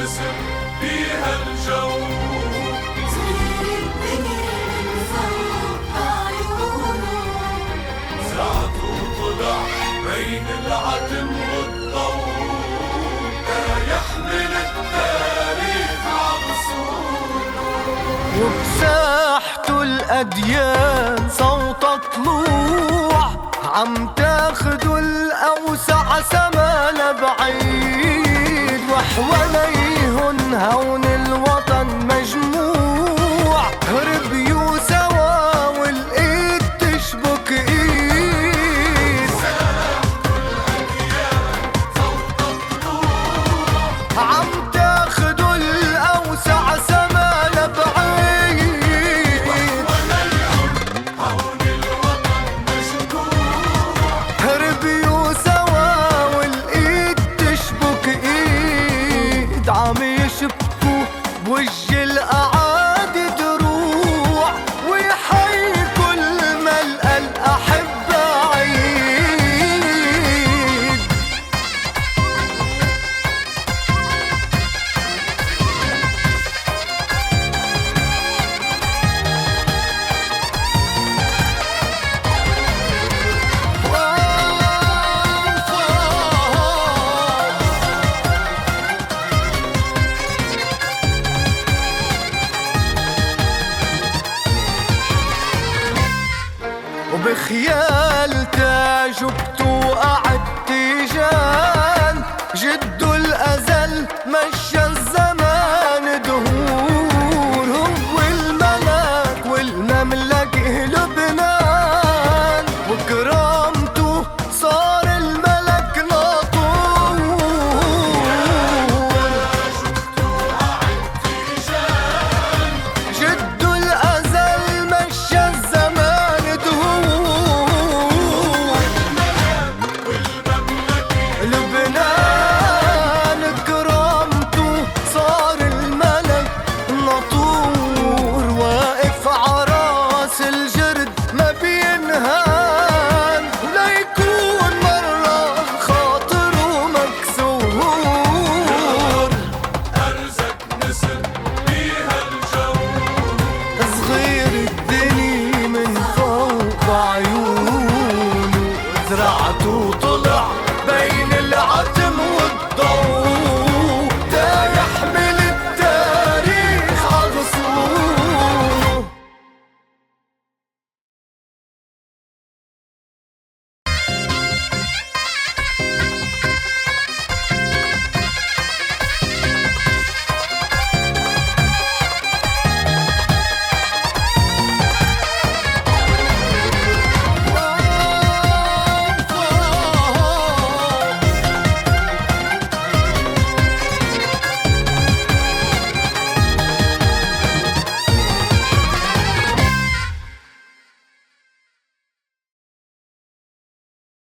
نسر فيها الجو. ساعة طلع بين العتم والضوء. يحمل التاريخ عصوره وبساحته الأديان صوت طلوع. عم تاخدوا الأوسع سما لبعيد. وحوالي الخيال تعجب